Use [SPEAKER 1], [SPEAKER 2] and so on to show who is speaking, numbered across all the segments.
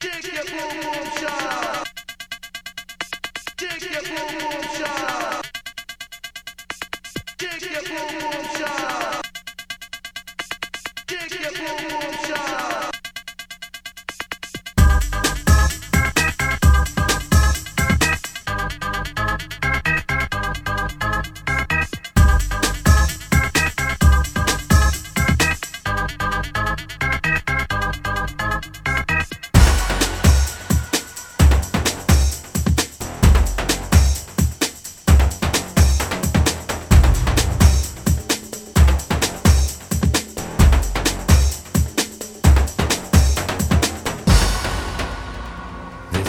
[SPEAKER 1] Take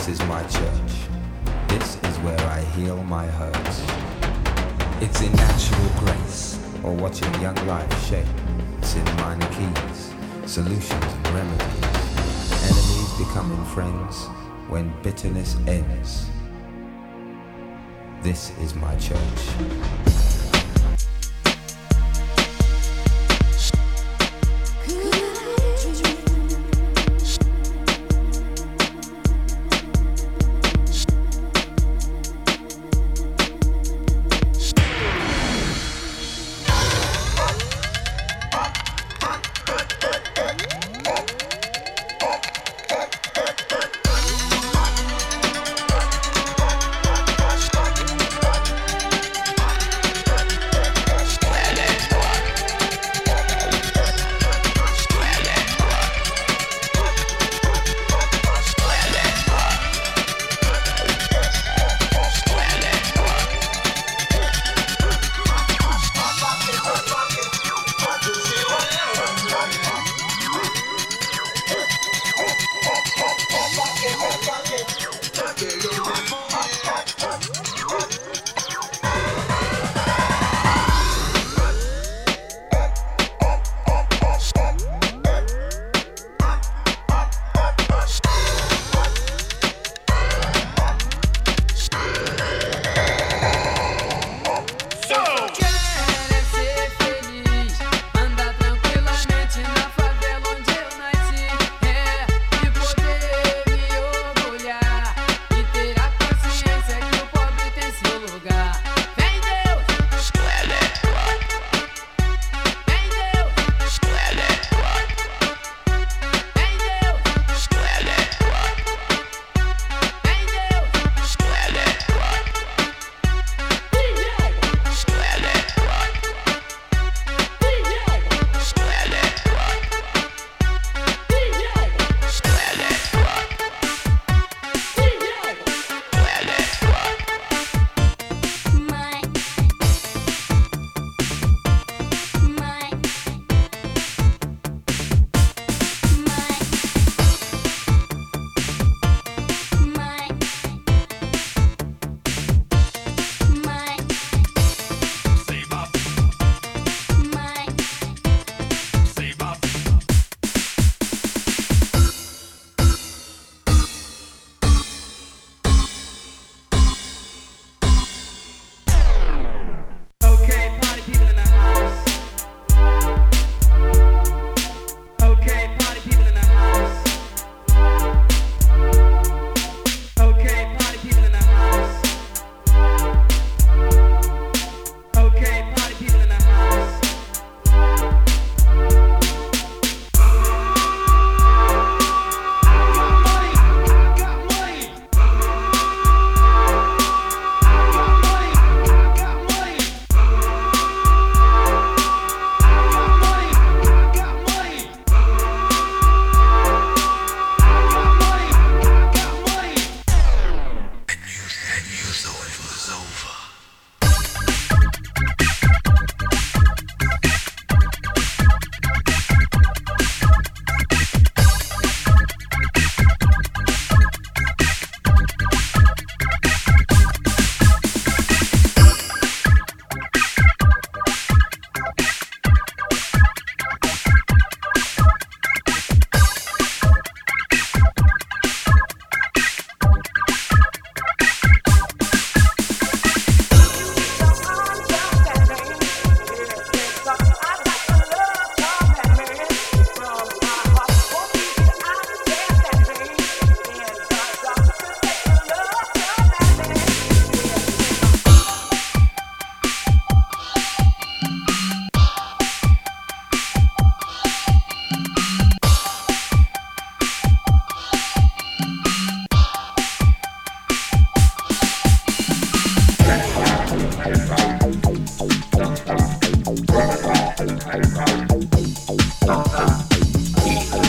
[SPEAKER 2] This is my church. This is where I heal my hurts. It's in natural grace or watching young life shape. It's in minor keys, solutions and remedies. Enemies becoming friends when bitterness ends. This is my church.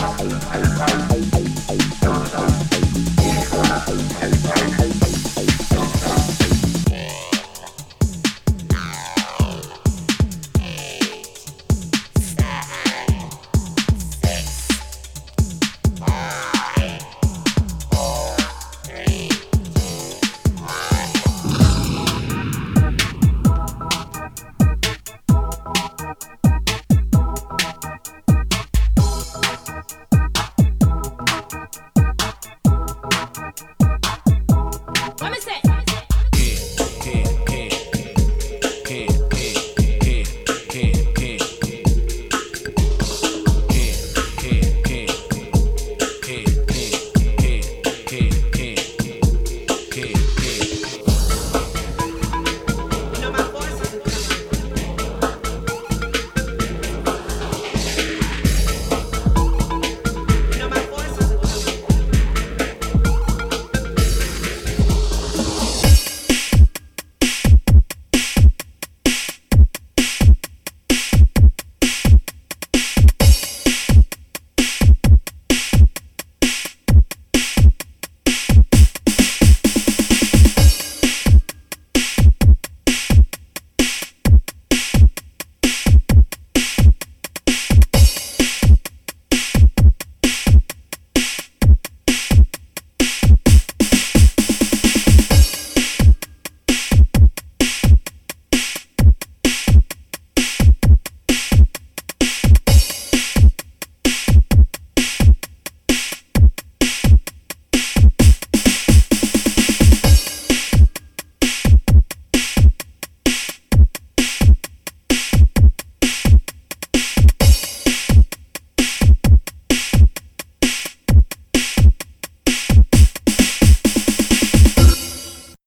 [SPEAKER 2] Bye.